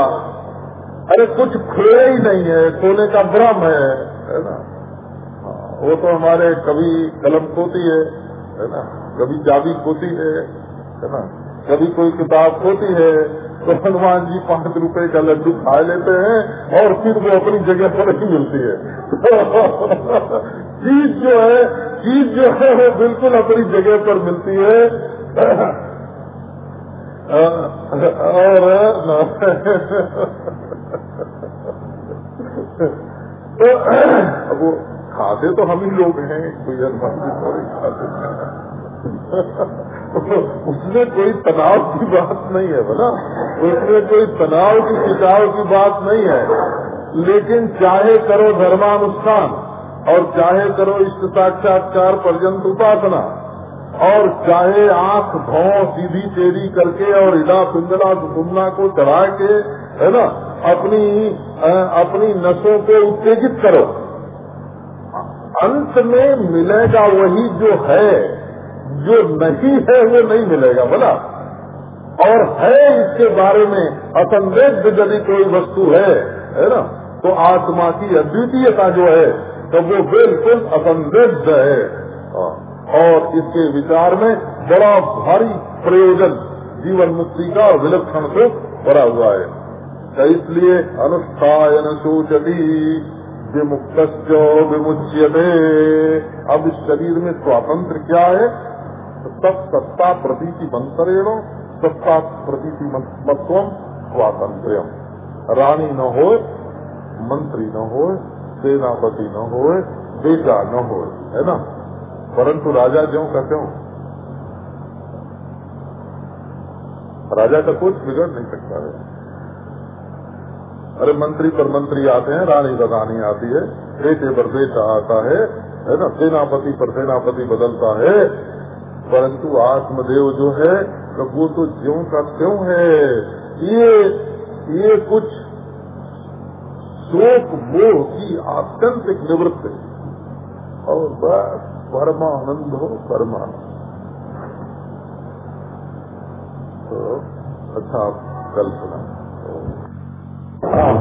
अरे कुछ खोया ही नहीं है, खोने का भ्रम है है ना? वो तो हमारे कभी कलम खोती है है ना? कभी जावी खोती है है ना? कभी कोई किताब होती है तो हनुमान जी पाँच रुपए का लड्डू खा लेते हैं और फिर वो अपनी जगह पर ही मिलती है। चीज़ जो है, चीज़ जो है, वो बिल्कुल अपनी जगह पर मिलती है। और तो वो खाते तो हम ही लोग हैं, कोई हनुमान जी थोड़ी खाते उसमें कोई तनाव की बात नहीं है बोला उसमें कोई तनाव की, खिंचाव की बात नहीं है। लेकिन चाहे करो धर्मानुष्ठान और चाहे करो इष्ट साक्षात्कार पर्यंत उपासना और चाहे आँख, धो, सीधी टेढ़ी करके और इला पिंगला सुमना को चढ़ा के, है ना, अपनी अपनी नसों को उत्तेजित करो। अंत में मिलेगा वही जो है। जो नहीं है, वो नहीं मिलेगा, बोला। और है इसके बारे में असंदिग्ध यदि कोई वस्तु है है ना तो आत्मा की अद्वितीयता जो है तो वो बिल्कुल असंदिग्ध है। और इसके विचार में बड़ा भारी प्रयोजन, जीवन मुक्ति का विलक्षण सुख भरा हुआ है। तो इसलिए अनुष्ठायन सोचती विमुक्त विमुच्यते। अब इस शरीर में स्वातंत्र क्या है? सब सत्ता प्रतीति मंत्रेण, सत्ता प्रतीति मत्व स्वातंत्र रानी न हो मंत्री न हो सेनापति न हो बेटा न हो है ना? परंतु राजा ज्यो का क्यों राजा का कुछ बिगड़ नहीं सकता है। अरे मंत्री पर मंत्री आते हैं, रानी पर रानी आती है, बेटे पर बेटा आता है है ना? सेनापति पर सेनापति बदलता है परंतु आत्मदेव जो है तो वो तो ज्यो का क्यों है। ये ये कुछ शोक मोह की आत्यंतिक निवृत्त और बस परमानंद हो परमानंद। तो अच्छा आप कल सुना। हाँ।